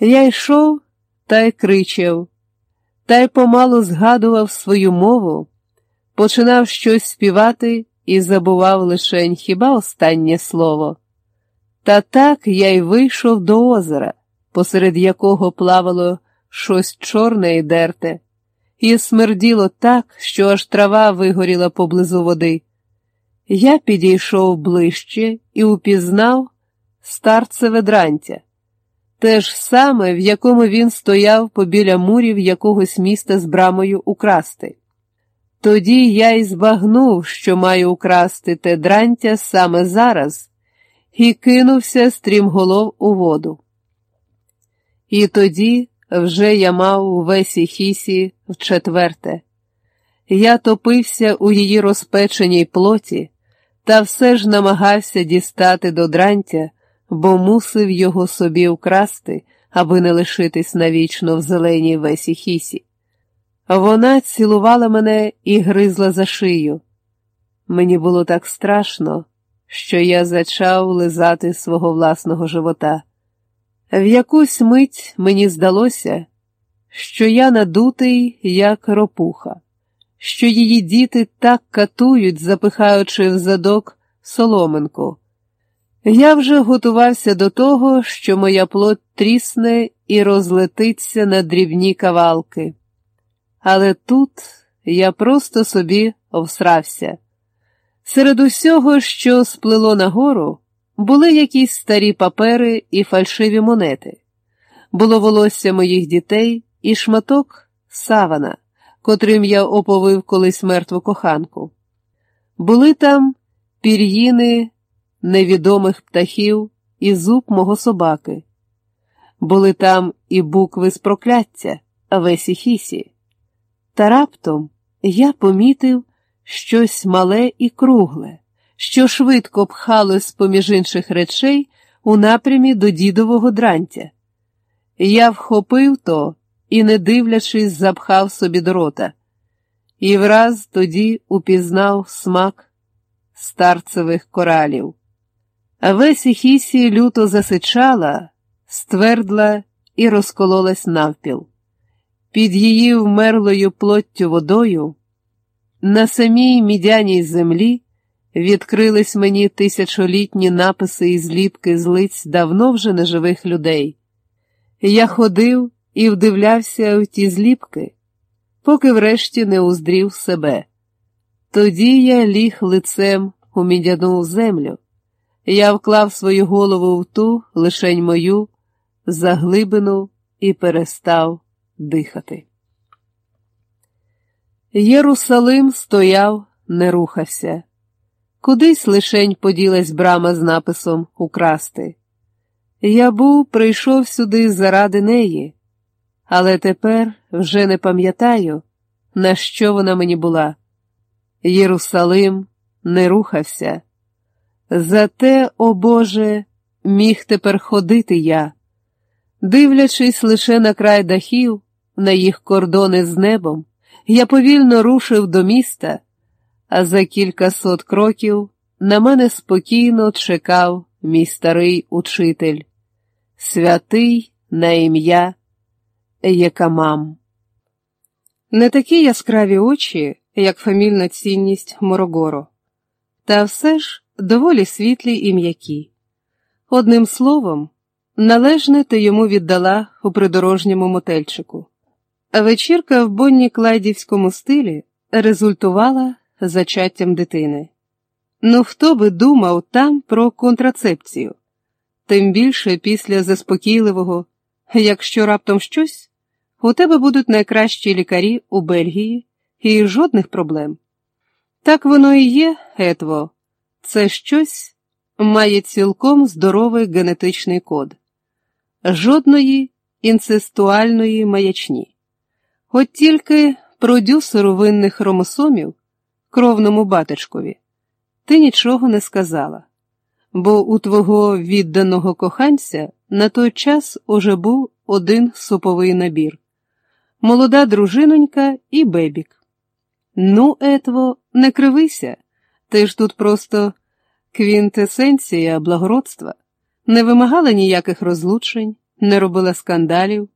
Я йшов та й кричав, та й помалу згадував свою мову, починав щось співати і забував лишень хіба останнє слово. Та так я й вийшов до озера, посеред якого плавало щось чорне і дерте, і смерділо так, що аж трава вигоріла поблизу води. Я підійшов ближче і упізнав старцеве дрантя, те ж саме, в якому він стояв побіля мурів якогось міста з брамою украсти. Тоді я й збагнув, що маю украсти те дрантя саме зараз, і кинувся стрімголов у воду. І тоді вже я мав весі хісі вчетверте. Я топився у її розпеченій плоті, та все ж намагався дістати до дрантя, бо мусив його собі вкрасти, аби не лишитись навічно в зеленій весі хісі. Вона цілувала мене і гризла за шию. Мені було так страшно, що я зачав лизати свого власного живота. В якусь мить мені здалося, що я надутий, як ропуха, що її діти так катують, запихаючи в задок соломинку. Я вже готувався до того, що моя плоть трісне і розлетиться на дрібні кавалки. Але тут я просто собі овсрався. Серед усього, що сплило нагору, були якісь старі папери і фальшиві монети, було волосся моїх дітей і шматок савана, котрим я оповив колись мертву коханку. Були там пір'їни невідомих птахів і зуб мого собаки. Були там і букви з прокляття Весі Хісі. Та раптом я помітив щось мале і кругле, що швидко пхалось поміж інших речей у напрямі до дідового дрантя. Я вхопив то і, не дивлячись, запхав собі до рота, і враз тоді упізнав смак старцевих коралів. Весі Хісі люто засичала, ствердла і розкололась навпіл. Під її вмерлою плоттю водою, на самій мідяній землі відкрились мені тисячолітні написи і зліпки з лиць давно вже неживих людей. Я ходив і вдивлявся в ті зліпки, поки врешті не уздрів себе. Тоді я ліг лицем у мідяну землю. Я вклав свою голову в ту, лишень мою, заглибину і перестав дихати. Єрусалим стояв, не рухався. Кудись лишень поділась брама з написом Украсти. Я був, прийшов сюди заради неї, але тепер вже не пам'ятаю, на що вона мені була. Єрусалим не рухався. Зате, о Боже, міг тепер ходити я, дивлячись лише на край дахів, на їх кордони з небом, я повільно рушив до міста, а за кілька сот кроків на мене спокійно чекав мій старий учитель, святий на ім'я Єкамам. Не такі яскраві очі, як фамільна цінність Морогоро, та все ж доволі світлі і м'які. Одним словом, належне ти йому віддала у придорожньому мотельчику. Вечірка в бонні клайдівському стилі результувала зачаттям дитини. Ну хто би думав там про контрацепцію? Тим більше після заспокійливого, якщо раптом щось, у тебе будуть найкращі лікарі у Бельгії і жодних проблем. Так воно і є, Етво, це щось має цілком здоровий генетичний код, жодної інцестуальної маячні. От тільки продюсеру винних хромосомів, кровному батечкові, ти нічого не сказала, бо у твого відданого коханця на той час уже був один суповий набір молода дружинонька і бебік. Ну, Етво, не кривися, ти ж тут просто квінтесенція благородства, не вимагала ніяких розлучень, не робила скандалів,